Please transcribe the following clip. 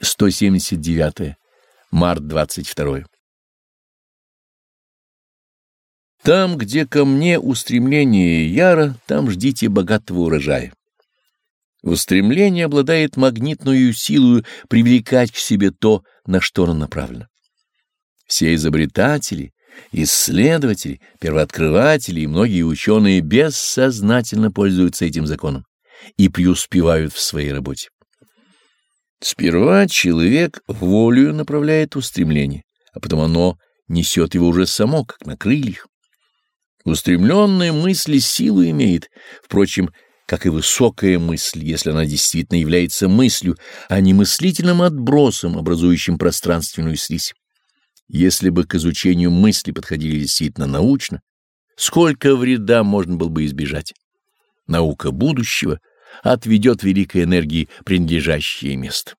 179. Март 22. Там, где ко мне устремление яро, там ждите богатого урожая. Устремление обладает магнитную силою привлекать к себе то, на что оно направлено. Все изобретатели, исследователи, первооткрыватели и многие ученые бессознательно пользуются этим законом и преуспевают в своей работе. Сперва человек волею направляет устремление, а потом оно несет его уже само, как на крыльях. Устремленная мысль силу имеет, впрочем, как и высокая мысль, если она действительно является мыслью, а не мыслительным отбросом, образующим пространственную слизь. Если бы к изучению мысли подходили действительно научно, сколько вреда можно было бы избежать. Наука будущего отведет великой энергии принадлежащее место.